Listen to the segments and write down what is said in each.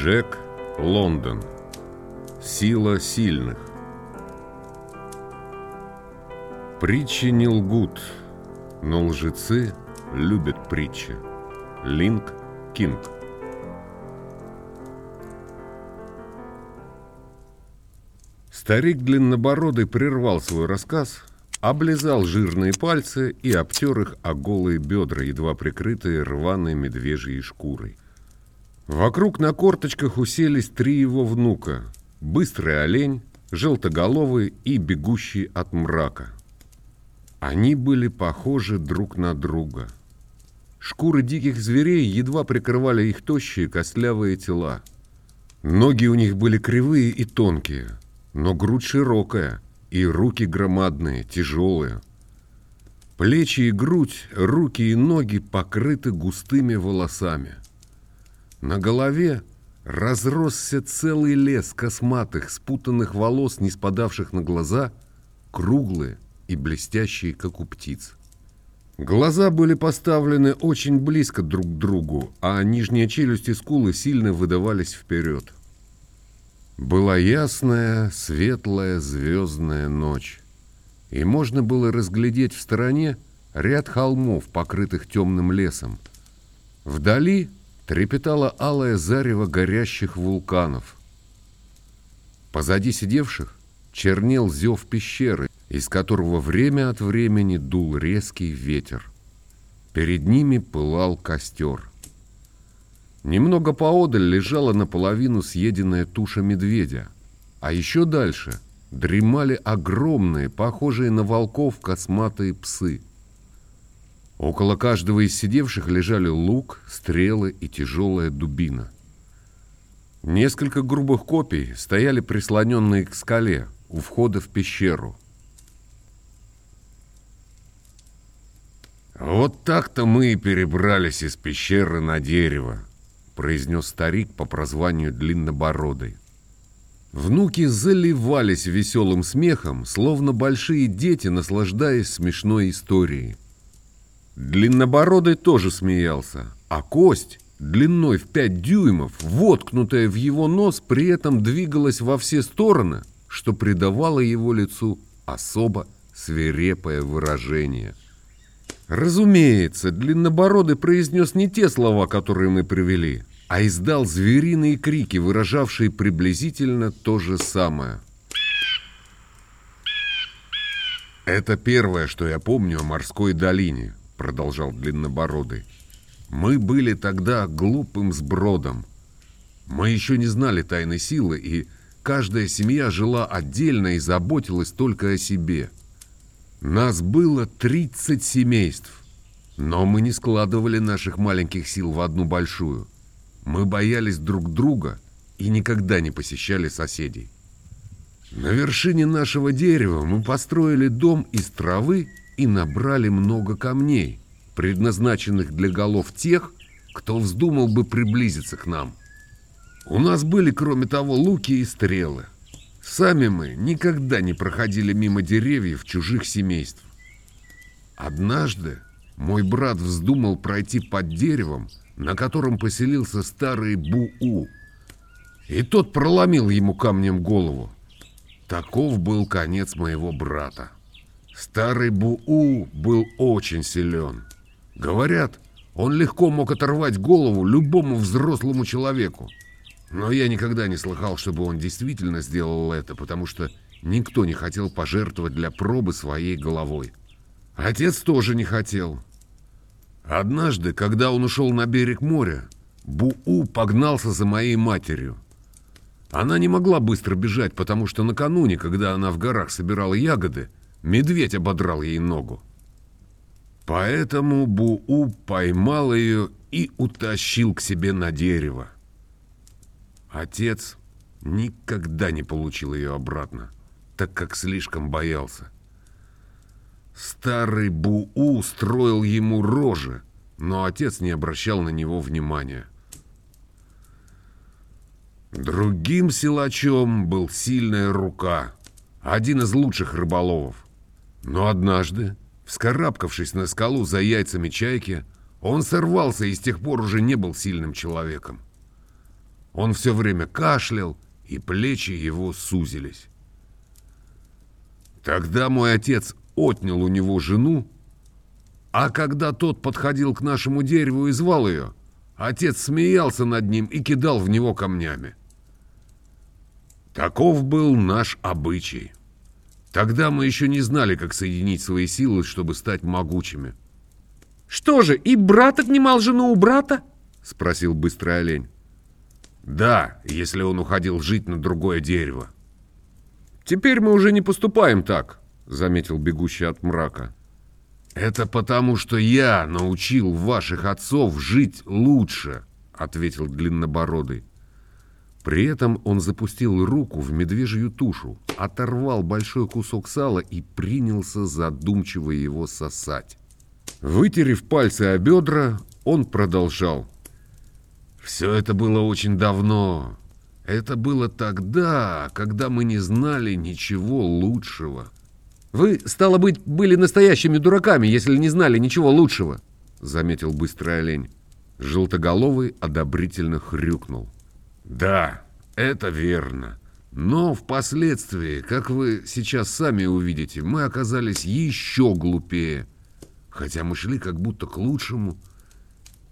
Джек Лондон. Сила сильных. Притчи не лгут, но лжецы любят притчи. Линк Кинг. Старик длиннобородый прервал свой рассказ, облизал жирные пальцы и обтер их о голые бедра, едва прикрытые рваной медвежьей шкурой. Вокруг на корточках уселись три его внука. Быстрый олень, желтоголовый и бегущий от мрака. Они были похожи друг на друга. Шкуры диких зверей едва прикрывали их тощие костлявые тела. Ноги у них были кривые и тонкие, но грудь широкая, и руки громадные, тяжелые. Плечи и грудь, руки и ноги покрыты густыми волосами – на голове разросся целый лес косматых, спутанных волос, не спадавших на глаза, круглые и блестящие, как у птиц. Глаза были поставлены очень близко друг к другу, а нижняя челюсть и скулы сильно выдавались вперед. Была ясная, светлая, звездная ночь, и можно было разглядеть в стороне ряд холмов, покрытых темным лесом. Вдали трепетало алое зарево горящих вулканов. Позади сидевших чернел зев пещеры, из которого время от времени дул резкий ветер. Перед ними пылал костер. Немного поодаль лежала наполовину съеденная туша медведя, а еще дальше дремали огромные, похожие на волков, косматые псы – Около каждого из сидевших лежали лук, стрелы и тяжелая дубина. Несколько грубых копий стояли прислоненные к скале у входа в пещеру. «Вот так-то мы и перебрались из пещеры на дерево», произнес старик по прозванию Длиннобородый. Внуки заливались веселым смехом, словно большие дети, наслаждаясь смешной историей. Длиннобородый тоже смеялся, а кость, длиной в пять дюймов, воткнутая в его нос, при этом двигалась во все стороны, что придавало его лицу особо свирепое выражение. Разумеется, Длиннобородый произнес не те слова, которые мы привели, а издал звериные крики, выражавшие приблизительно то же самое. Это первое, что я помню о морской долине продолжал Длиннобородый. «Мы были тогда глупым сбродом. Мы еще не знали тайной силы, и каждая семья жила отдельно и заботилась только о себе. Нас было 30 семейств, но мы не складывали наших маленьких сил в одну большую. Мы боялись друг друга и никогда не посещали соседей. На вершине нашего дерева мы построили дом из травы и набрали много камней, предназначенных для голов тех, кто вздумал бы приблизиться к нам. У нас были, кроме того, луки и стрелы. Сами мы никогда не проходили мимо деревьев чужих семейств. Однажды мой брат вздумал пройти под деревом, на котором поселился старый Буу, и тот проломил ему камнем голову. Таков был конец моего брата. Старый Буу был очень силен. Говорят, он легко мог оторвать голову любому взрослому человеку. Но я никогда не слыхал, чтобы он действительно сделал это, потому что никто не хотел пожертвовать для пробы своей головой. Отец тоже не хотел. Однажды, когда он ушел на берег моря, Буу погнался за моей матерью. Она не могла быстро бежать, потому что накануне, когда она в горах собирала ягоды, Медведь ободрал ей ногу. Поэтому Буу поймал ее и утащил к себе на дерево. Отец никогда не получил ее обратно, так как слишком боялся. Старый Буу строил ему рожи, но отец не обращал на него внимания. Другим силачом был сильная рука, один из лучших рыболовов. Но однажды, вскарабкавшись на скалу за яйцами чайки, он сорвался и с тех пор уже не был сильным человеком. Он все время кашлял, и плечи его сузились. Тогда мой отец отнял у него жену, а когда тот подходил к нашему дереву и звал ее, отец смеялся над ним и кидал в него камнями. Таков был наш обычай. Тогда мы еще не знали, как соединить свои силы, чтобы стать могучими. «Что же, и брат отнимал жену у брата?» — спросил быстрый олень. «Да, если он уходил жить на другое дерево». «Теперь мы уже не поступаем так», — заметил бегущий от мрака. «Это потому, что я научил ваших отцов жить лучше», — ответил длиннобородый. При этом он запустил руку в медвежью тушу, оторвал большой кусок сала и принялся задумчиво его сосать. Вытерев пальцы о бедра, он продолжал. «Все это было очень давно. Это было тогда, когда мы не знали ничего лучшего». «Вы, стало быть, были настоящими дураками, если не знали ничего лучшего», — заметил быстрый олень. Желтоголовый одобрительно хрюкнул. «Да, это верно. Но впоследствии, как вы сейчас сами увидите, мы оказались еще глупее» хотя мы шли как будто к лучшему.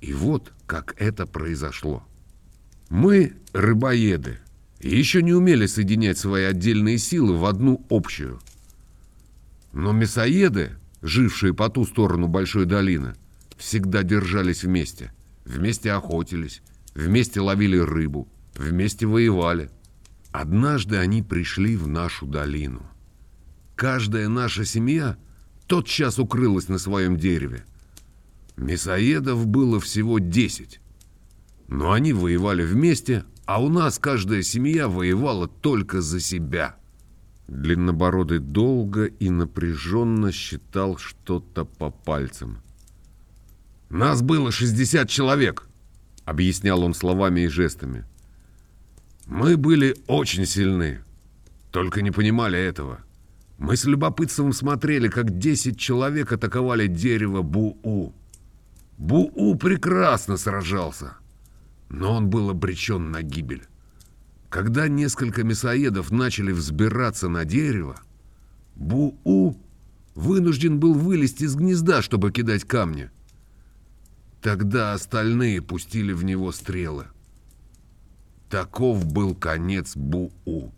И вот как это произошло. Мы рыбоеды еще не умели соединять свои отдельные силы в одну общую. Но мясоеды, жившие по ту сторону большой долины, всегда держались вместе. Вместе охотились, вместе ловили рыбу, вместе воевали. Однажды они пришли в нашу долину. Каждая наша семья тотчас укрылась на своем дереве. Мясоедов было всего десять. Но они воевали вместе, а у нас каждая семья воевала только за себя. Длиннобородый долго и напряженно считал что-то по пальцам. «Нас было 60 человек», — объяснял он словами и жестами. «Мы были очень сильны, только не понимали этого. Мы с любопытством смотрели, как десять человек атаковали дерево Бу-У. Бу-У прекрасно сражался, но он был обречен на гибель. Когда несколько мясоедов начали взбираться на дерево, Бу-У вынужден был вылезти из гнезда, чтобы кидать камни. Тогда остальные пустили в него стрелы. Таков был конец Бу-У.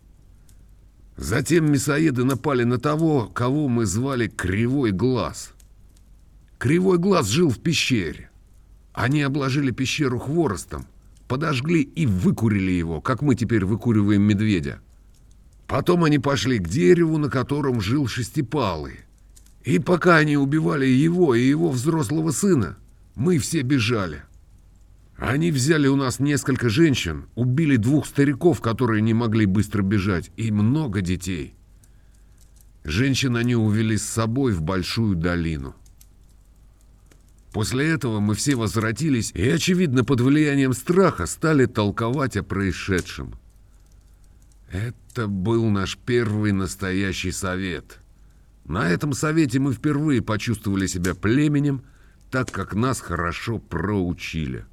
Затем мясоеды напали на того, кого мы звали Кривой Глаз. Кривой Глаз жил в пещере. Они обложили пещеру хворостом, подожгли и выкурили его, как мы теперь выкуриваем медведя. Потом они пошли к дереву, на котором жил Шестипалый. И пока они убивали его и его взрослого сына, мы все бежали. Они взяли у нас несколько женщин, убили двух стариков, которые не могли быстро бежать, и много детей. Женщин они увели с собой в большую долину. После этого мы все возвратились и, очевидно, под влиянием страха стали толковать о происшедшем. Это был наш первый настоящий совет. На этом совете мы впервые почувствовали себя племенем, так как нас хорошо проучили.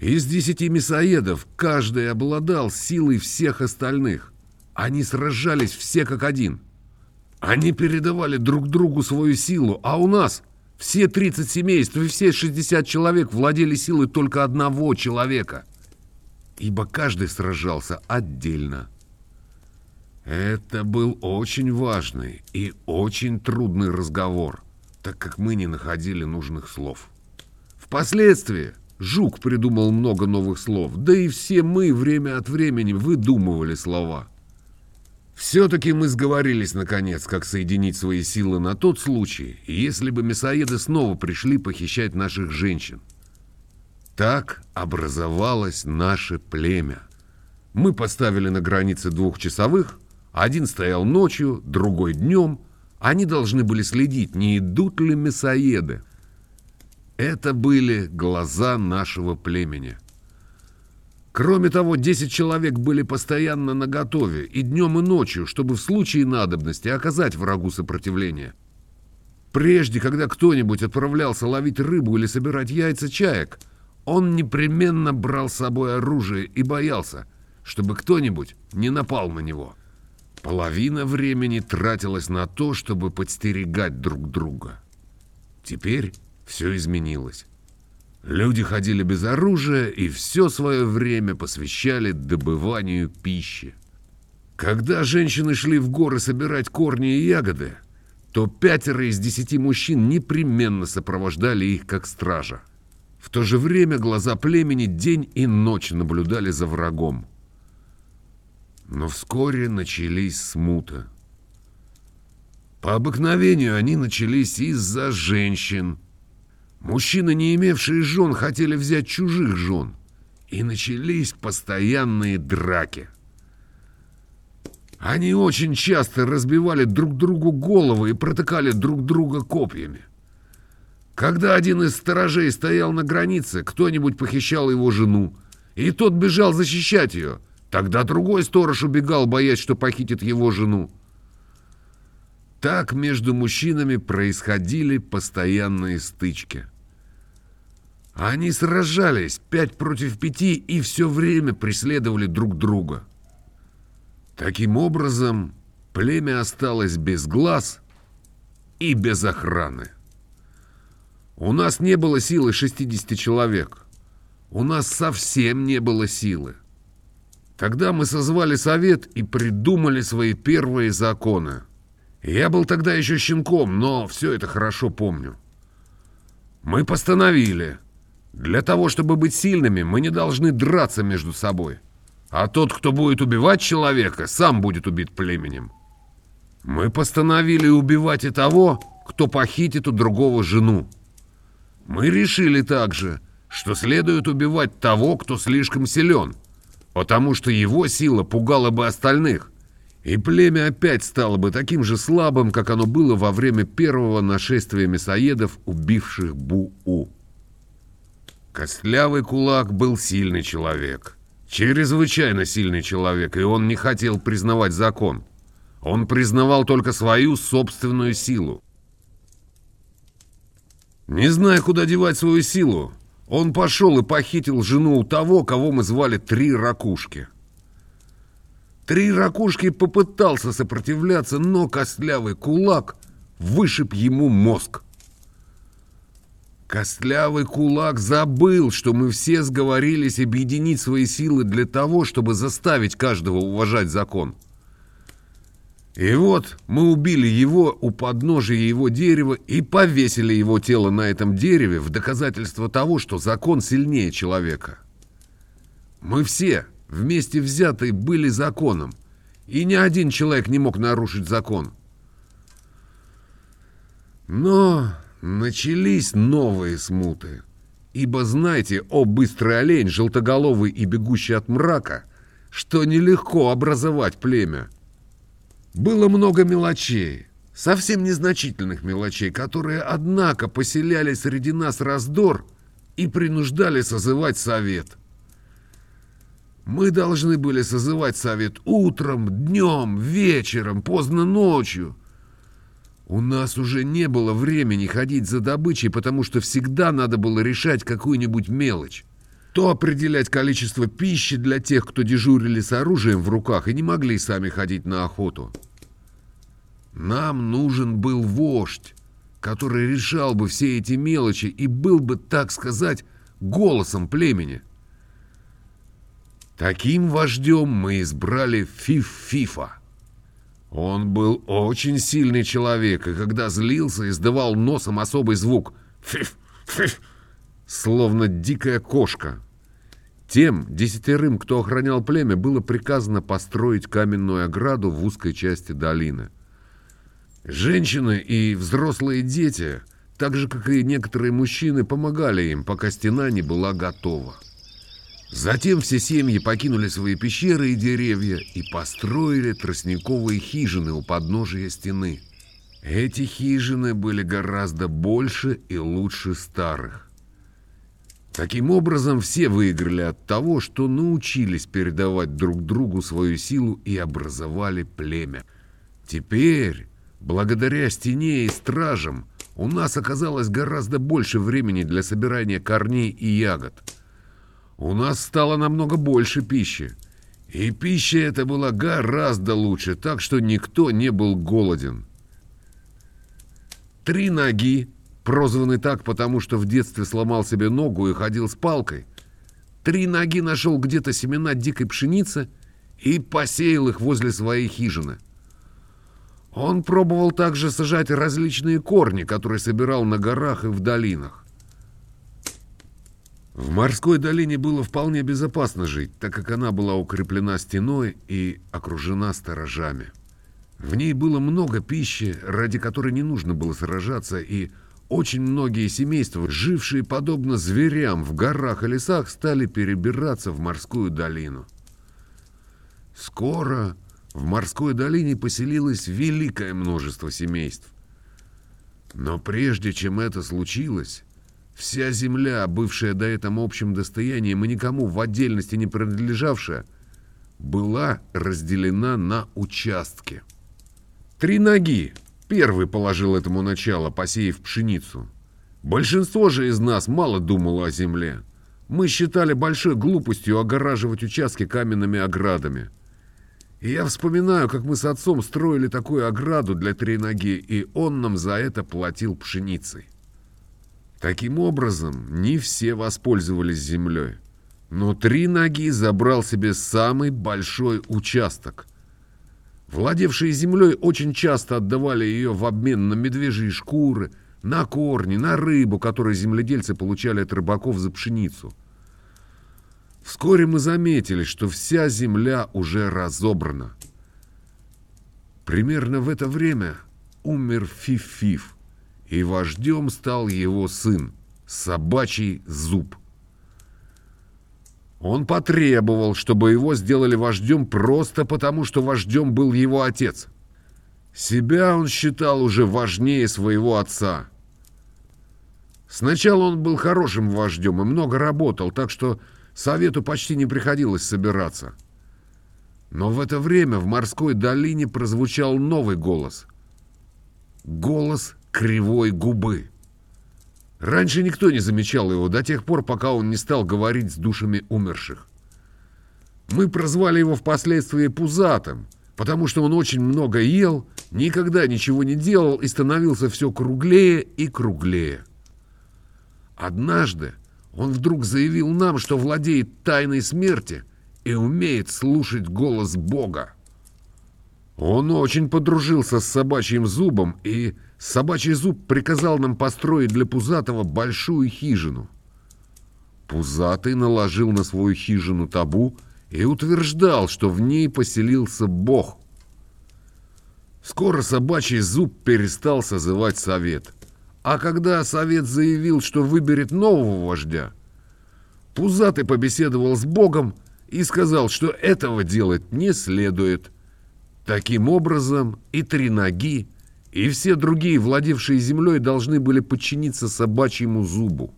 Из десяти мясоедов каждый обладал силой всех остальных. Они сражались все как один. Они передавали друг другу свою силу, а у нас все 30 семейств и все 60 человек владели силой только одного человека. Ибо каждый сражался отдельно. Это был очень важный и очень трудный разговор, так как мы не находили нужных слов. Впоследствии Жук придумал много новых слов, да и все мы время от времени выдумывали слова. Все-таки мы сговорились, наконец, как соединить свои силы на тот случай, если бы мясоеды снова пришли похищать наших женщин. Так образовалось наше племя. Мы поставили на границе двухчасовых, один стоял ночью, другой днем. Они должны были следить, не идут ли мясоеды. Это были глаза нашего племени. Кроме того, 10 человек были постоянно наготове и днем, и ночью, чтобы в случае надобности оказать врагу сопротивление. Прежде, когда кто-нибудь отправлялся ловить рыбу или собирать яйца чаек, он непременно брал с собой оружие и боялся, чтобы кто-нибудь не напал на него. Половина времени тратилась на то, чтобы подстерегать друг друга. Теперь все изменилось. Люди ходили без оружия и все свое время посвящали добыванию пищи. Когда женщины шли в горы собирать корни и ягоды, то пятеро из десяти мужчин непременно сопровождали их как стража. В то же время глаза племени день и ночь наблюдали за врагом. Но вскоре начались смута. По обыкновению они начались из-за женщин. Мужчины, не имевшие жен, хотели взять чужих жен. И начались постоянные драки. Они очень часто разбивали друг другу головы и протыкали друг друга копьями. Когда один из сторожей стоял на границе, кто-нибудь похищал его жену, и тот бежал защищать ее. Тогда другой сторож убегал, боясь, что похитит его жену. Так между мужчинами происходили постоянные стычки. Они сражались пять против пяти и все время преследовали друг друга. Таким образом, племя осталось без глаз и без охраны. У нас не было силы 60 человек. У нас совсем не было силы. Тогда мы созвали совет и придумали свои первые законы. Я был тогда еще щенком, но все это хорошо помню. Мы постановили, для того, чтобы быть сильными, мы не должны драться между собой. А тот, кто будет убивать человека, сам будет убит племенем. Мы постановили убивать и того, кто похитит у другого жену. Мы решили также, что следует убивать того, кто слишком силен, потому что его сила пугала бы остальных, и племя опять стало бы таким же слабым, как оно было во время первого нашествия мясоедов, убивших Бу-У. Костлявый кулак был сильный человек — Чрезвычайно сильный человек, и он не хотел признавать закон. Он признавал только свою собственную силу. Не зная, куда девать свою силу, он пошел и похитил жену у того, кого мы звали Три Ракушки. Три Ракушки попытался сопротивляться, но костлявый кулак вышиб ему мозг. Костлявый кулак забыл, что мы все сговорились объединить свои силы для того, чтобы заставить каждого уважать закон. И вот мы убили его у подножия его дерева и повесили его тело на этом дереве в доказательство того, что закон сильнее человека. Мы все, вместе взятые, были законом, и ни один человек не мог нарушить закон. Но Начались новые смуты. Ибо знайте, о быстрый олень, желтоголовый и бегущий от мрака, что нелегко образовать племя. Было много мелочей, совсем незначительных мелочей, которые, однако, поселяли среди нас раздор и принуждали созывать совет. Мы должны были созывать совет утром, днем, вечером, поздно ночью, у нас уже не было времени ходить за добычей, потому что всегда надо было решать какую-нибудь мелочь. То определять количество пищи для тех, кто дежурили с оружием в руках и не могли сами ходить на охоту. Нам нужен был вождь, который решал бы все эти мелочи и был бы, так сказать, голосом племени. Таким вождем мы избрали Фиф-Фифа. Он был очень сильный человек, и когда злился, издавал носом особый звук. Фиф, фиф, словно дикая кошка. Тем десятерым, кто охранял племя, было приказано построить каменную ограду в узкой части долины. Женщины и взрослые дети, так же, как и некоторые мужчины, помогали им, пока стена не была готова. Затем все семьи покинули свои пещеры и деревья и построили тростниковые хижины у подножия стены. Эти хижины были гораздо больше и лучше старых. Таким образом, все выиграли от того, что научились передавать друг другу свою силу и образовали племя. Теперь, благодаря стене и стражам, у нас оказалось гораздо больше времени для собирания корней и ягод – у нас стало намного больше пищи. И пища эта была гораздо лучше, так что никто не был голоден. Три ноги, прозванный так, потому что в детстве сломал себе ногу и ходил с палкой, три ноги нашел где-то семена дикой пшеницы и посеял их возле своей хижины. Он пробовал также сажать различные корни, которые собирал на горах и в долинах. В морской долине было вполне безопасно жить, так как она была укреплена стеной и окружена сторожами. В ней было много пищи, ради которой не нужно было сражаться, и очень многие семейства, жившие подобно зверям в горах и лесах, стали перебираться в морскую долину. Скоро в морской долине поселилось великое множество семейств. Но прежде чем это случилось, вся земля, бывшая до этого общим достоянием и никому в отдельности не принадлежавшая, была разделена на участки. Три ноги первый положил этому начало, посеяв пшеницу. Большинство же из нас мало думало о земле. Мы считали большой глупостью огораживать участки каменными оградами. И я вспоминаю, как мы с отцом строили такую ограду для три ноги, и он нам за это платил пшеницей. Таким образом, не все воспользовались землей. Но три ноги забрал себе самый большой участок. Владевшие землей очень часто отдавали ее в обмен на медвежьи шкуры, на корни, на рыбу, которые земледельцы получали от рыбаков за пшеницу. Вскоре мы заметили, что вся земля уже разобрана. Примерно в это время умер Фиф-Фиф, и вождем стал его сын, собачий зуб. Он потребовал, чтобы его сделали вождем просто потому, что вождем был его отец. Себя он считал уже важнее своего отца. Сначала он был хорошим вождем и много работал, так что совету почти не приходилось собираться. Но в это время в морской долине прозвучал новый голос. Голос кривой губы. Раньше никто не замечал его до тех пор, пока он не стал говорить с душами умерших. Мы прозвали его впоследствии Пузатым, потому что он очень много ел, никогда ничего не делал и становился все круглее и круглее. Однажды он вдруг заявил нам, что владеет тайной смерти и умеет слушать голос Бога. Он очень подружился с собачьим зубом и Собачий зуб приказал нам построить для Пузатого большую хижину. Пузатый наложил на свою хижину табу и утверждал, что в ней поселился Бог. Скоро собачий зуб перестал созывать совет. А когда совет заявил, что выберет нового вождя, Пузатый побеседовал с Богом и сказал, что этого делать не следует. Таким образом и три ноги и все другие, владевшие землей, должны были подчиниться собачьему зубу.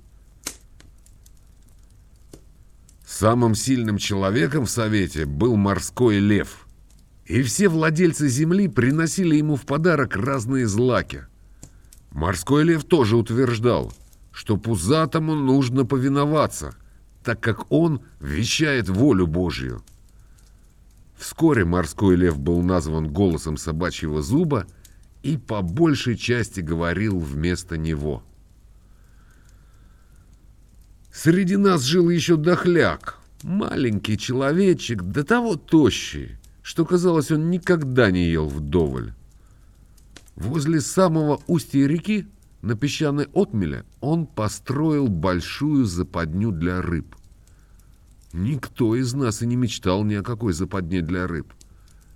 Самым сильным человеком в Совете был морской лев. И все владельцы земли приносили ему в подарок разные злаки. Морской лев тоже утверждал, что пузатому нужно повиноваться, так как он вещает волю Божью. Вскоре морской лев был назван голосом собачьего зуба – и по большей части говорил вместо него. Среди нас жил еще дохляк, маленький человечек, до того тощий, что, казалось, он никогда не ел вдоволь. Возле самого устья реки, на песчаной отмеле, он построил большую западню для рыб. Никто из нас и не мечтал ни о какой западне для рыб.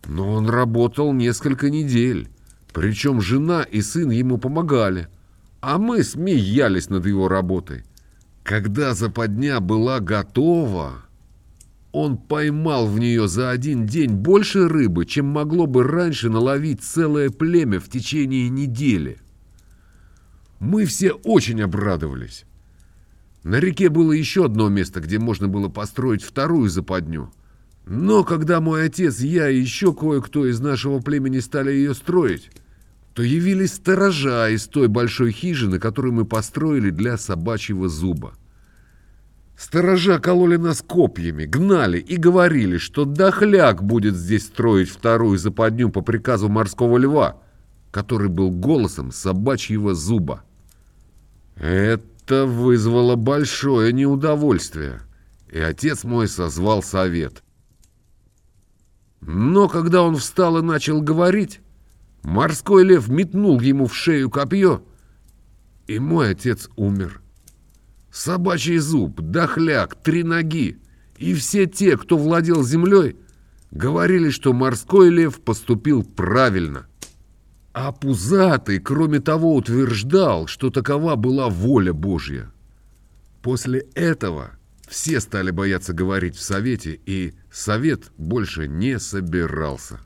Но он работал несколько недель, причем жена и сын ему помогали, а мы смеялись над его работой. Когда западня была готова, он поймал в нее за один день больше рыбы, чем могло бы раньше наловить целое племя в течение недели. Мы все очень обрадовались. На реке было еще одно место, где можно было построить вторую западню. Но когда мой отец, я и еще кое-кто из нашего племени стали ее строить, то явились сторожа из той большой хижины, которую мы построили для собачьего зуба. Сторожа кололи нас копьями, гнали и говорили, что дохляк будет здесь строить вторую западню по приказу морского льва, который был голосом собачьего зуба. Это вызвало большое неудовольствие, и отец мой созвал совет. Но когда он встал и начал говорить, морской лев метнул ему в шею копье, и мой отец умер. Собачий зуб, дохляк, три ноги и все те, кто владел землей, говорили, что морской лев поступил правильно. А Пузатый, кроме того, утверждал, что такова была воля Божья. После этого все стали бояться говорить в совете, и совет больше не собирался.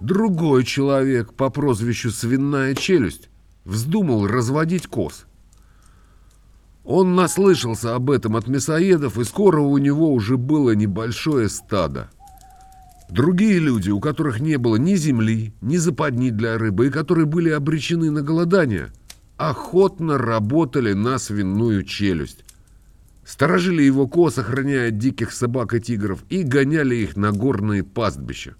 Другой человек по прозвищу «Свиная челюсть» вздумал разводить коз. Он наслышался об этом от мясоедов, и скоро у него уже было небольшое стадо. Другие люди, у которых не было ни земли, ни западни для рыбы, и которые были обречены на голодание, охотно работали на свиную челюсть. Сторожили его коз, охраняя диких собак и тигров, и гоняли их на горные пастбища.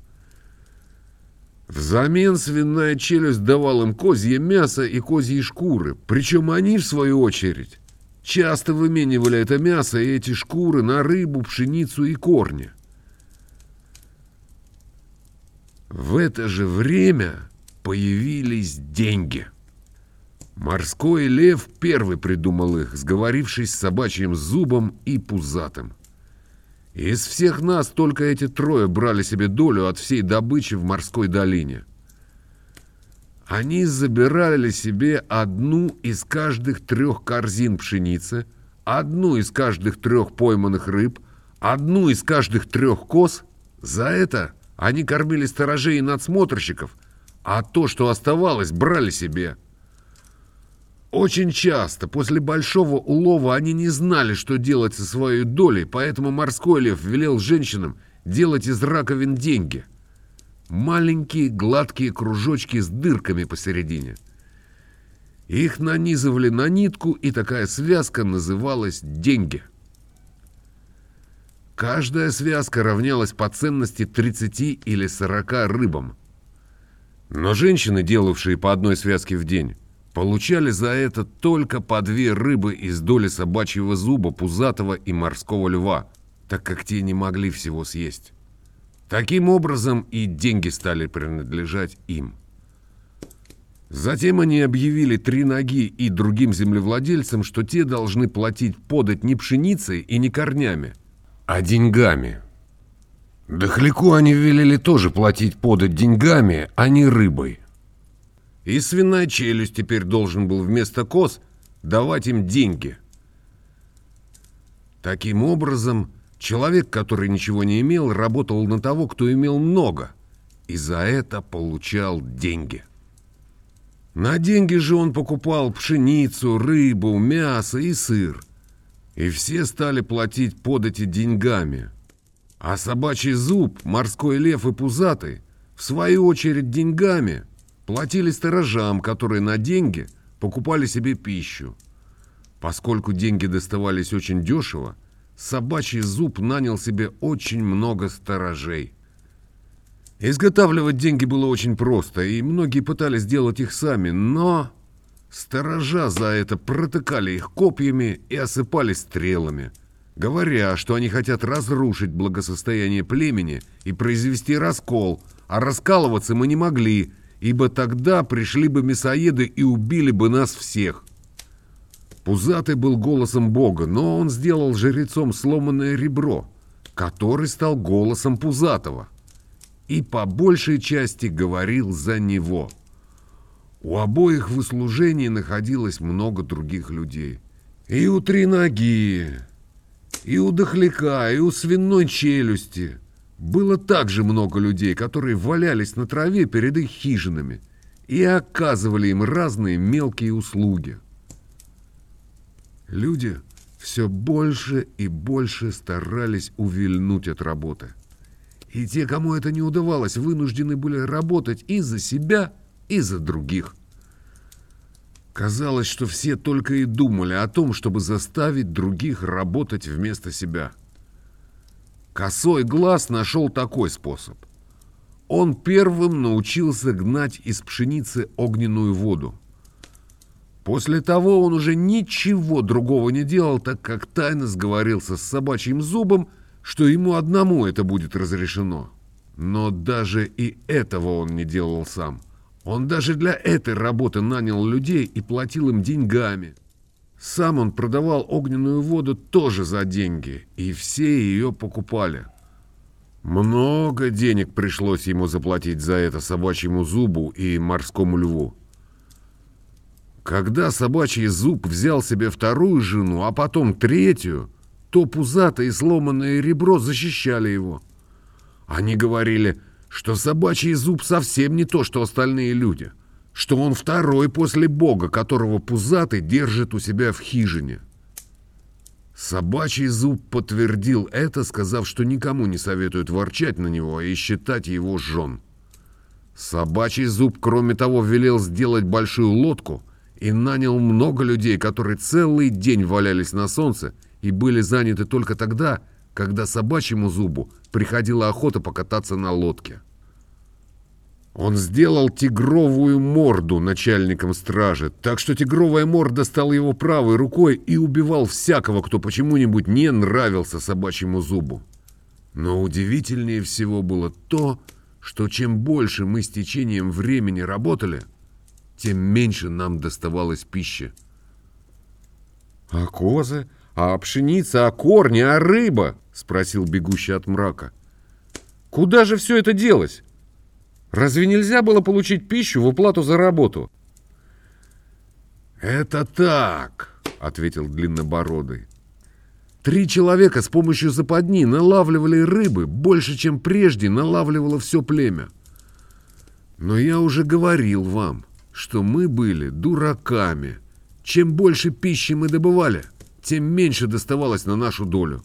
Взамен свиная челюсть давал им козье мясо и козьи шкуры, причем они, в свою очередь, часто выменивали это мясо и эти шкуры на рыбу, пшеницу и корни. В это же время появились деньги. Морской лев первый придумал их, сговорившись с собачьим зубом и пузатым. Из всех нас только эти трое брали себе долю от всей добычи в морской долине. Они забирали себе одну из каждых трех корзин пшеницы, одну из каждых трех пойманных рыб, одну из каждых трех коз. За это они кормили сторожей и надсмотрщиков, а то, что оставалось, брали себе. Очень часто после большого улова они не знали, что делать со своей долей, поэтому морской лев велел женщинам делать из раковин деньги. Маленькие гладкие кружочки с дырками посередине. Их нанизывали на нитку, и такая связка называлась «деньги». Каждая связка равнялась по ценности 30 или 40 рыбам. Но женщины, делавшие по одной связке в день, получали за это только по две рыбы из доли собачьего зуба, пузатого и морского льва, так как те не могли всего съесть. Таким образом и деньги стали принадлежать им. Затем они объявили три ноги и другим землевладельцам, что те должны платить подать не пшеницей и не корнями, а деньгами. Дохляку они велели тоже платить подать деньгами, а не рыбой. И свиная челюсть теперь должен был вместо коз давать им деньги. Таким образом, человек, который ничего не имел, работал на того, кто имел много, и за это получал деньги. На деньги же он покупал пшеницу, рыбу, мясо и сыр. И все стали платить подати деньгами. А собачий зуб, морской лев и пузатый, в свою очередь деньгами, платили сторожам, которые на деньги покупали себе пищу. Поскольку деньги доставались очень дешево, собачий зуб нанял себе очень много сторожей. Изготавливать деньги было очень просто, и многие пытались сделать их сами, но сторожа за это протыкали их копьями и осыпали стрелами, говоря, что они хотят разрушить благосостояние племени и произвести раскол, а раскалываться мы не могли, ибо тогда пришли бы мясоеды и убили бы нас всех. Пузатый был голосом Бога, но он сделал жрецом сломанное ребро, который стал голосом Пузатого и по большей части говорил за него. У обоих в услужении находилось много других людей. И у три ноги, и у дохляка, и у свиной челюсти. Было также много людей, которые валялись на траве перед их хижинами и оказывали им разные мелкие услуги. Люди все больше и больше старались увильнуть от работы. И те, кому это не удавалось, вынуждены были работать и за себя, и за других. Казалось, что все только и думали о том, чтобы заставить других работать вместо себя. Косой глаз нашел такой способ. Он первым научился гнать из пшеницы огненную воду. После того он уже ничего другого не делал, так как тайно сговорился с собачьим зубом, что ему одному это будет разрешено. Но даже и этого он не делал сам. Он даже для этой работы нанял людей и платил им деньгами. Сам он продавал огненную воду тоже за деньги, и все ее покупали. Много денег пришлось ему заплатить за это собачьему зубу и морскому льву. Когда собачий зуб взял себе вторую жену, а потом третью, то пузатое и сломанное ребро защищали его. Они говорили, что собачий зуб совсем не то, что остальные люди, что он второй после Бога, которого пузатый держит у себя в хижине. Собачий зуб подтвердил это, сказав, что никому не советует ворчать на него и считать его жен. Собачий зуб, кроме того, велел сделать большую лодку и нанял много людей, которые целый день валялись на солнце и были заняты только тогда, когда собачьему зубу приходила охота покататься на лодке. Он сделал тигровую морду начальником стражи, так что тигровая морда стала его правой рукой и убивал всякого, кто почему-нибудь не нравился собачьему зубу. Но удивительнее всего было то, что чем больше мы с течением времени работали, тем меньше нам доставалось пищи. «А козы? А пшеница? А корни? А рыба?» — спросил бегущий от мрака. «Куда же все это делось? Разве нельзя было получить пищу в уплату за работу?» «Это так», — ответил Длиннобородый. «Три человека с помощью западни налавливали рыбы больше, чем прежде налавливало все племя. Но я уже говорил вам, что мы были дураками. Чем больше пищи мы добывали, тем меньше доставалось на нашу долю».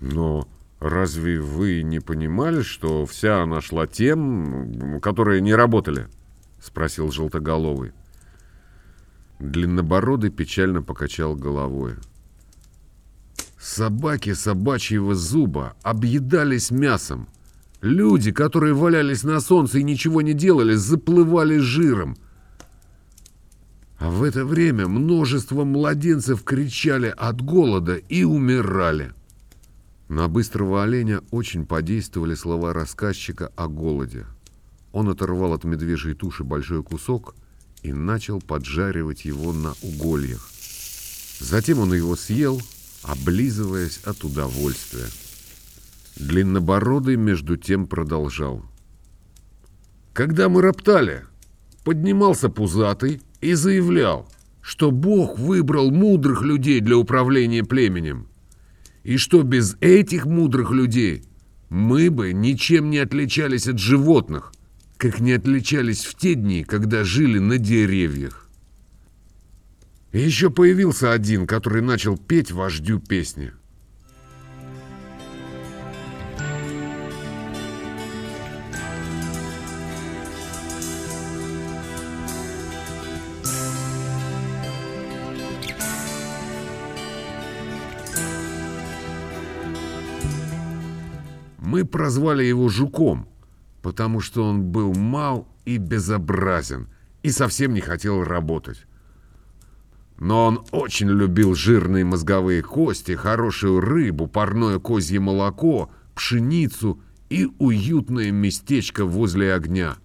«Но разве вы не понимали, что вся она шла тем, которые не работали?» — спросил Желтоголовый. Длиннобородый печально покачал головой. Собаки собачьего зуба объедались мясом. Люди, которые валялись на солнце и ничего не делали, заплывали жиром. А в это время множество младенцев кричали от голода и умирали. На быстрого оленя очень подействовали слова рассказчика о голоде. Он оторвал от медвежьей туши большой кусок и начал поджаривать его на угольях. Затем он его съел, облизываясь от удовольствия. Длиннобородый между тем продолжал. Когда мы роптали, поднимался пузатый и заявлял, что Бог выбрал мудрых людей для управления племенем, и что без этих мудрых людей мы бы ничем не отличались от животных, как не отличались в те дни, когда жили на деревьях. И еще появился один, который начал петь вождю песни. Мы прозвали его Жуком, потому что он был мал и безобразен и совсем не хотел работать. Но он очень любил жирные мозговые кости, хорошую рыбу, парное козье молоко, пшеницу и уютное местечко возле огня.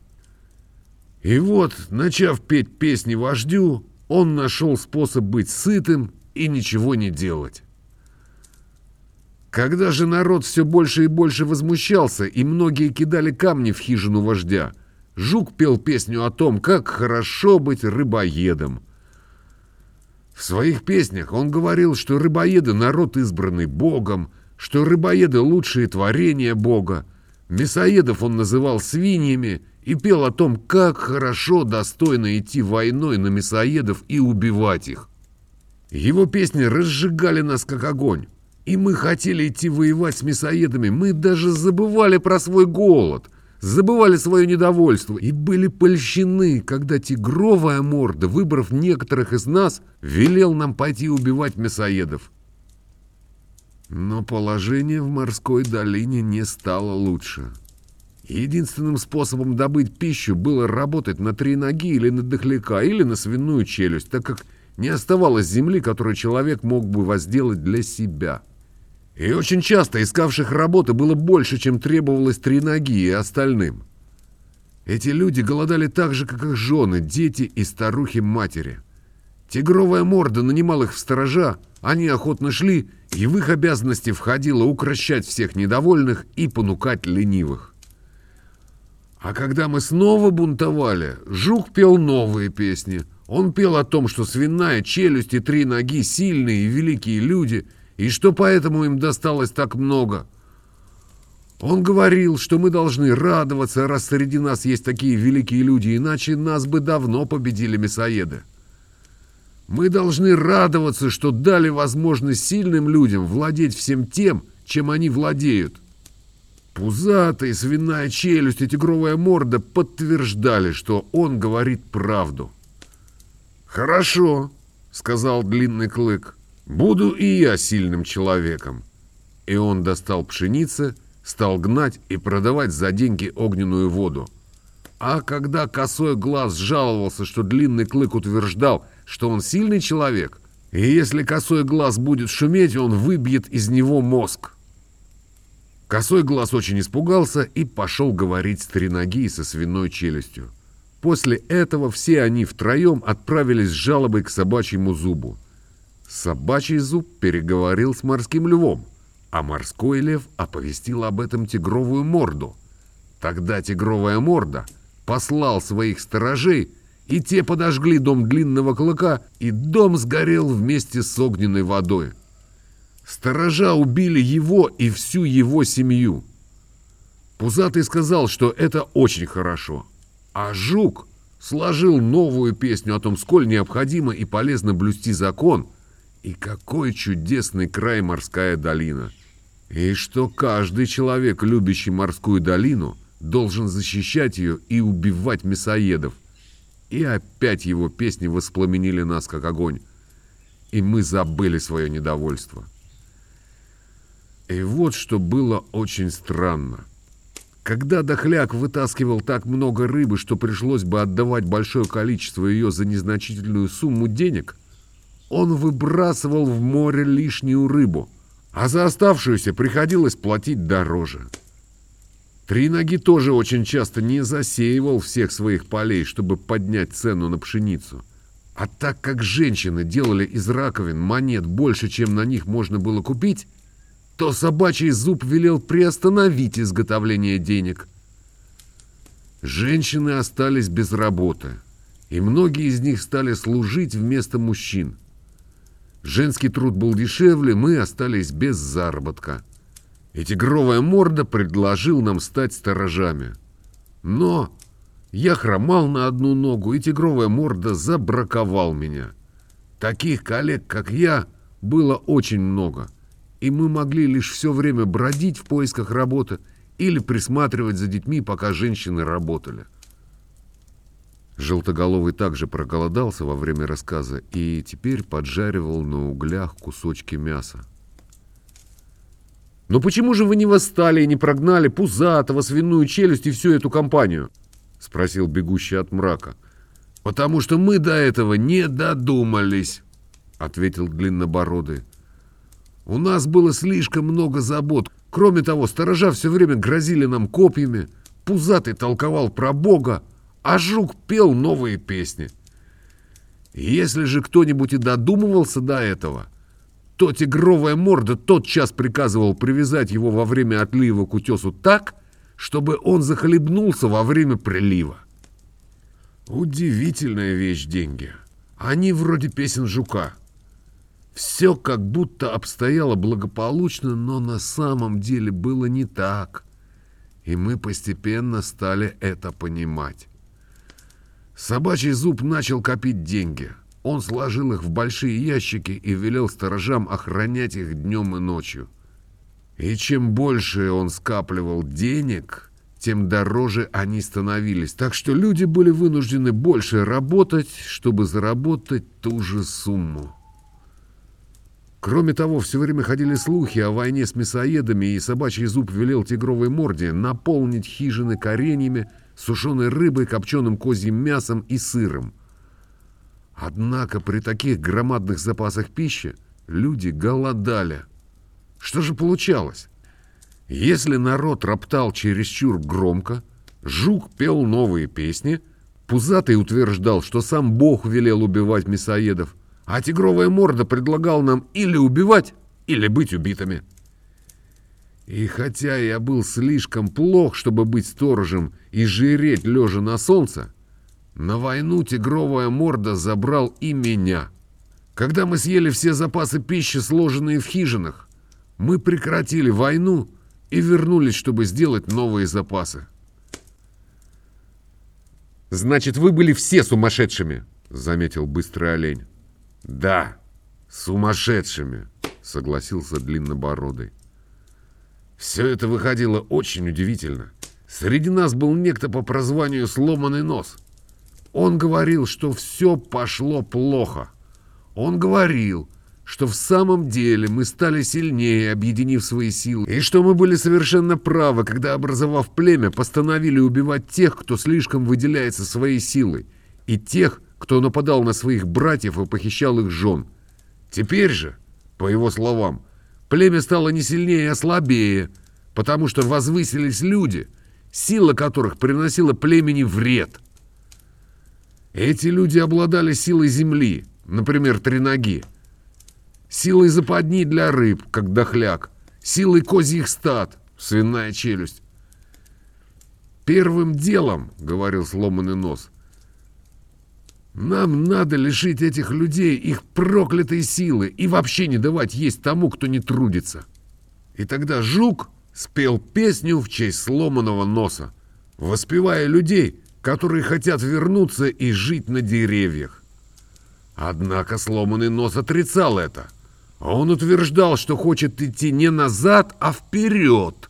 И вот, начав петь песни вождю, он нашел способ быть сытым и ничего не делать. Когда же народ все больше и больше возмущался, и многие кидали камни в хижину вождя, Жук пел песню о том, как хорошо быть рыбоедом. В своих песнях он говорил, что рыбоеды — народ избранный Богом, что рыбоеды — лучшие творения Бога. Мясоедов он называл свиньями и пел о том, как хорошо достойно идти войной на мясоедов и убивать их. Его песни разжигали нас, как огонь. И мы хотели идти воевать с мясоедами. Мы даже забывали про свой голод. забывали свое недовольство и были польщены, когда тигровая морда, выбрав некоторых из нас, велел нам пойти убивать мясоедов. Но положение в морской долине не стало лучше. Единственным способом добыть пищу было работать на три ноги или на дохляка, или на свиную челюсть, так как не оставалось земли, которую человек мог бы возделать для себя. И очень часто искавших работы было больше, чем требовалось три ноги и остальным. Эти люди голодали так же, как их жены, дети и старухи-матери. Тигровая морда нанимал их в сторожа, они охотно шли, и в их обязанности входило укращать всех недовольных и понукать ленивых. А когда мы снова бунтовали, Жук пел новые песни. Он пел о том, что свиная челюсть и три ноги сильные и великие люди, и что поэтому им досталось так много. Он говорил, что мы должны радоваться, раз среди нас есть такие великие люди, иначе нас бы давно победили мясоеды. Мы должны радоваться, что дали возможность сильным людям владеть всем тем, чем они владеют. Пузатая свиная челюсть и тигровая морда подтверждали, что он говорит правду. «Хорошо», — сказал длинный клык, — «буду и я сильным человеком». И он достал пшеницы, стал гнать и продавать за деньги огненную воду. А когда косой глаз жаловался, что длинный клык утверждал, что он сильный человек, и если косой глаз будет шуметь, он выбьет из него мозг. Косой глаз очень испугался и пошел говорить с треноги со свиной челюстью. После этого все они втроем отправились с жалобой к собачьему зубу. Собачий зуб переговорил с морским львом, а морской лев оповестил об этом тигровую морду. Тогда тигровая морда послал своих сторожей, и те подожгли дом длинного клыка, и дом сгорел вместе с огненной водой. Сторожа убили его и всю его семью. Пузатый сказал, что это очень хорошо. А Жук сложил новую песню о том, сколь необходимо и полезно блюсти закон, и какой чудесный край морская долина. И что каждый человек, любящий морскую долину, должен защищать ее и убивать мясоедов. И опять его песни воспламенили нас, как огонь. И мы забыли свое недовольство. И вот что было очень странно. Когда дохляк вытаскивал так много рыбы, что пришлось бы отдавать большое количество ее за незначительную сумму денег, он выбрасывал в море лишнюю рыбу, а за оставшуюся приходилось платить дороже. Три ноги тоже очень часто не засеивал всех своих полей, чтобы поднять цену на пшеницу. А так как женщины делали из раковин монет больше, чем на них можно было купить, то собачий зуб велел приостановить изготовление денег. Женщины остались без работы, и многие из них стали служить вместо мужчин. Женский труд был дешевле, мы остались без заработка. И тигровая морда предложил нам стать сторожами. Но я хромал на одну ногу, и тигровая морда забраковал меня. Таких коллег, как я, было очень много — и мы могли лишь все время бродить в поисках работы или присматривать за детьми, пока женщины работали. Желтоголовый также проголодался во время рассказа и теперь поджаривал на углях кусочки мяса. «Но почему же вы не восстали и не прогнали Пузатого, Свиную челюсть и всю эту компанию?» — спросил бегущий от мрака. «Потому что мы до этого не додумались», — ответил длиннобородый. У нас было слишком много забот. Кроме того, сторожа все время грозили нам копьями, Пузатый толковал про Бога, а Жук пел новые песни. если же кто-нибудь и додумывался до этого, то тигровая морда тотчас приказывал привязать его во время отлива к утесу так, чтобы он захлебнулся во время прилива. Удивительная вещь деньги. Они вроде песен Жука. Все как будто обстояло благополучно, но на самом деле было не так. И мы постепенно стали это понимать. Собачий зуб начал копить деньги. Он сложил их в большие ящики и велел сторожам охранять их днем и ночью. И чем больше он скапливал денег, тем дороже они становились. Так что люди были вынуждены больше работать, чтобы заработать ту же сумму. Кроме того, все время ходили слухи о войне с мясоедами, и собачий зуб велел тигровой морде наполнить хижины кореньями, сушеной рыбой, копченым козьим мясом и сыром. Однако при таких громадных запасах пищи люди голодали. Что же получалось? Если народ роптал чересчур громко, Жук пел новые песни, Пузатый утверждал, что сам Бог велел убивать мясоедов, а тигровая морда предлагал нам или убивать, или быть убитыми. И хотя я был слишком плох, чтобы быть сторожем и жиреть лежа на солнце, на войну тигровая морда забрал и меня. Когда мы съели все запасы пищи, сложенные в хижинах, мы прекратили войну и вернулись, чтобы сделать новые запасы. «Значит, вы были все сумасшедшими», — заметил быстрый олень. «Да, сумасшедшими», — согласился Длиннобородый. Все это выходило очень удивительно. Среди нас был некто по прозванию «Сломанный нос». Он говорил, что все пошло плохо. Он говорил, что в самом деле мы стали сильнее, объединив свои силы, и что мы были совершенно правы, когда, образовав племя, постановили убивать тех, кто слишком выделяется своей силой, и тех, кто нападал на своих братьев и похищал их жен. Теперь же, по его словам, племя стало не сильнее, а слабее, потому что возвысились люди, сила которых приносила племени вред. Эти люди обладали силой земли, например, три ноги, силой западни для рыб, как дохляк, силой козьих стад, свиная челюсть. «Первым делом, — говорил сломанный нос, — нам надо лишить этих людей их проклятой силы и вообще не давать есть тому, кто не трудится». И тогда жук спел песню в честь сломанного носа, воспевая людей, которые хотят вернуться и жить на деревьях. Однако сломанный нос отрицал это — он утверждал, что хочет идти не назад, а вперед.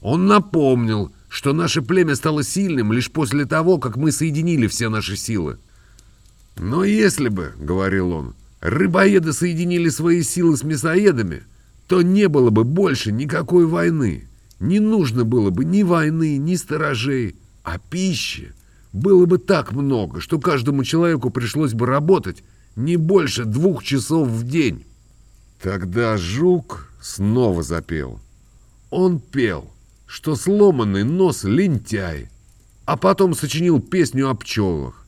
Он напомнил, что наше племя стало сильным лишь после того, как мы соединили все наши силы. «Но если бы, — говорил он, — рыбоеды соединили свои силы с мясоедами, то не было бы больше никакой войны. Не нужно было бы ни войны, ни сторожей, а пищи. Было бы так много, что каждому человеку пришлось бы работать не больше двух часов в день». Тогда жук снова запел. Он пел, что сломанный нос лентяй, а потом сочинил песню о пчелах.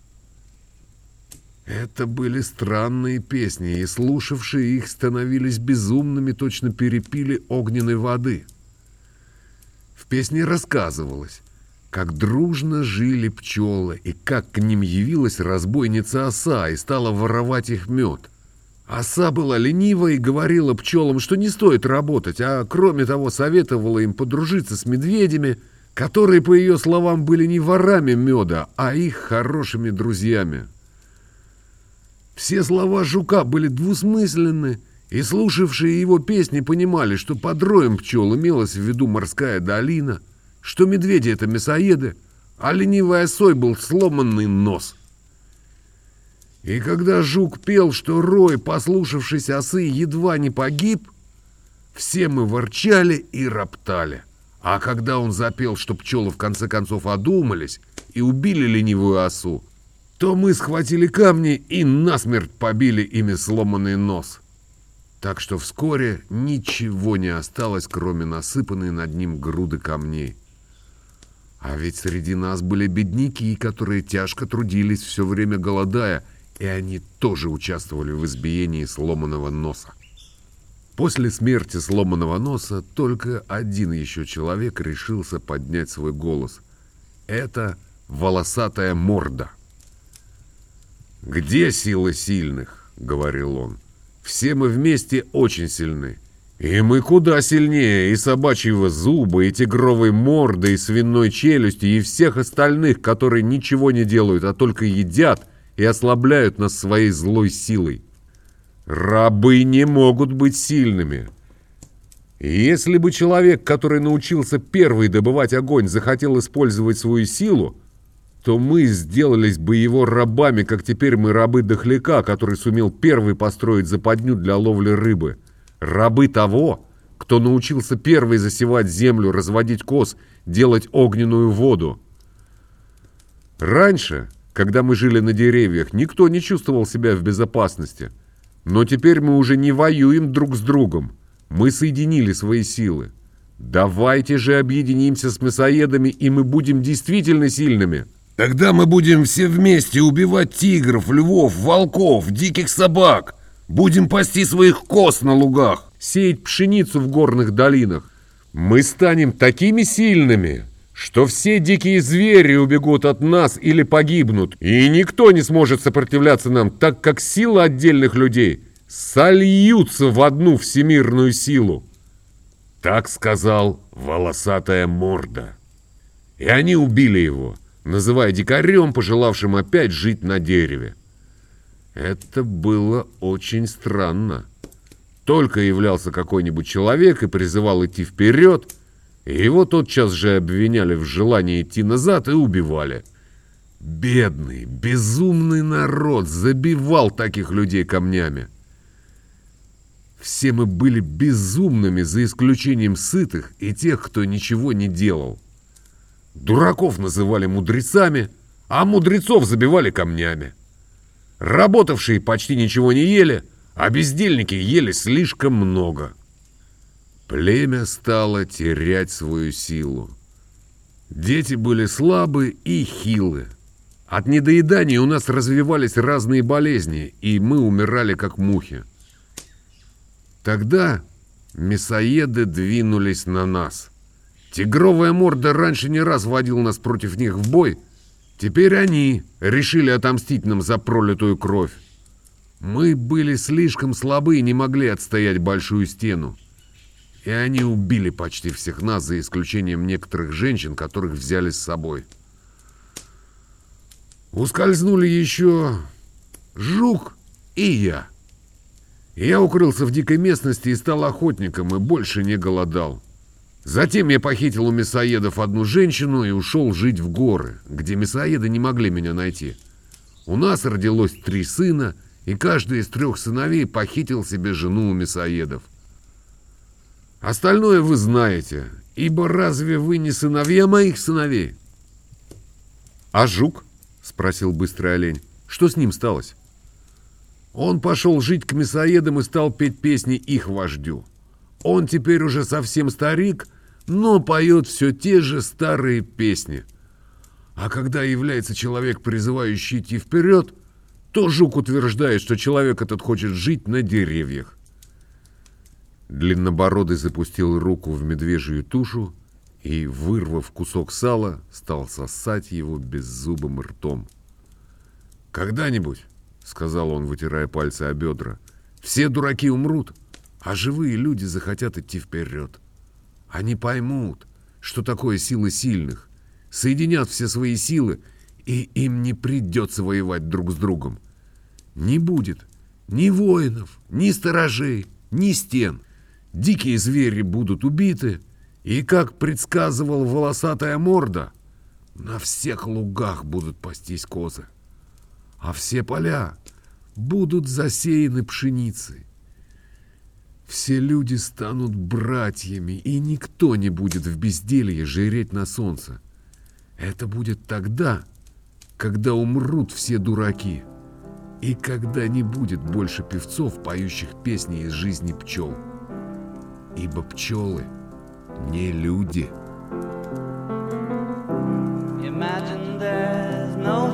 Это были странные песни, и слушавшие их становились безумными, точно перепили огненной воды. В песне рассказывалось, как дружно жили пчелы, и как к ним явилась разбойница оса и стала воровать их мед — Оса была ленива и говорила пчелам, что не стоит работать, а кроме того советовала им подружиться с медведями, которые, по ее словам, были не ворами меда, а их хорошими друзьями. Все слова жука были двусмысленны, и слушавшие его песни понимали, что под роем пчел имелась в виду морская долина, что медведи — это мясоеды, а ленивой осой был сломанный нос — и когда жук пел, что Рой, послушавшись осы, едва не погиб, все мы ворчали и роптали. А когда он запел, что пчелы в конце концов одумались и убили ленивую осу, то мы схватили камни и насмерть побили ими сломанный нос. Так что вскоре ничего не осталось, кроме насыпанной над ним груды камней. А ведь среди нас были бедняки, которые тяжко трудились, все время голодая, и они тоже участвовали в избиении сломанного носа. После смерти сломанного носа только один еще человек решился поднять свой голос. Это волосатая морда. «Где силы сильных?» — говорил он. «Все мы вместе очень сильны. И мы куда сильнее и собачьего зуба, и тигровой морды, и свиной челюсти, и всех остальных, которые ничего не делают, а только едят — и ослабляют нас своей злой силой. Рабы не могут быть сильными. Если бы человек, который научился первый добывать огонь, захотел использовать свою силу, то мы сделались бы его рабами, как теперь мы рабы дохляка, который сумел первый построить западню для ловли рыбы. Рабы того, кто научился первый засевать землю, разводить коз, делать огненную воду. Раньше, когда мы жили на деревьях, никто не чувствовал себя в безопасности. Но теперь мы уже не воюем друг с другом. Мы соединили свои силы. Давайте же объединимся с мясоедами, и мы будем действительно сильными. Тогда мы будем все вместе убивать тигров, львов, волков, диких собак. Будем пасти своих коз на лугах. Сеять пшеницу в горных долинах. Мы станем такими сильными, что все дикие звери убегут от нас или погибнут, и никто не сможет сопротивляться нам, так как сила отдельных людей сольются в одну всемирную силу. Так сказал волосатая морда. И они убили его, называя дикарем, пожелавшим опять жить на дереве. Это было очень странно. Только являлся какой-нибудь человек и призывал идти вперед, и его тотчас же обвиняли в желании идти назад и убивали. Бедный, безумный народ забивал таких людей камнями. Все мы были безумными, за исключением сытых и тех, кто ничего не делал. Дураков называли мудрецами, а мудрецов забивали камнями. Работавшие почти ничего не ели, а бездельники ели слишком много. Племя стало терять свою силу. Дети были слабы и хилы. От недоедания у нас развивались разные болезни, и мы умирали как мухи. Тогда мясоеды двинулись на нас. Тигровая морда раньше не раз водил нас против них в бой. Теперь они решили отомстить нам за пролитую кровь. Мы были слишком слабы и не могли отстоять большую стену. И они убили почти всех нас, за исключением некоторых женщин, которых взяли с собой. Ускользнули еще Жук и я. Я укрылся в дикой местности и стал охотником, и больше не голодал. Затем я похитил у мясоедов одну женщину и ушел жить в горы, где мясоеды не могли меня найти. У нас родилось три сына, и каждый из трех сыновей похитил себе жену у мясоедов. Остальное вы знаете, ибо разве вы не сыновья моих сыновей? — А жук? — спросил быстрый олень. — Что с ним сталось? Он пошел жить к мясоедам и стал петь песни их вождю. Он теперь уже совсем старик, но поет все те же старые песни. А когда является человек, призывающий идти вперед, то жук утверждает, что человек этот хочет жить на деревьях. Длиннобородый запустил руку в медвежью тушу и, вырвав кусок сала, стал сосать его беззубым ртом. «Когда-нибудь сказал он, вытирая пальцы о бедра. «Все дураки умрут, а живые люди захотят идти вперед. Они поймут, что такое силы сильных, соединят все свои силы, и им не придется воевать друг с другом. Не будет ни воинов, ни сторожей, ни стен. Дикие звери будут убиты, и, как предсказывал волосатая морда, на всех лугах будут пастись козы а все поля будут засеяны пшеницей. Все люди станут братьями, и никто не будет в безделье жиреть на солнце. Это будет тогда, когда умрут все дураки, и когда не будет больше певцов, поющих песни из жизни пчел. Ибо пчелы не люди. Imagine there's no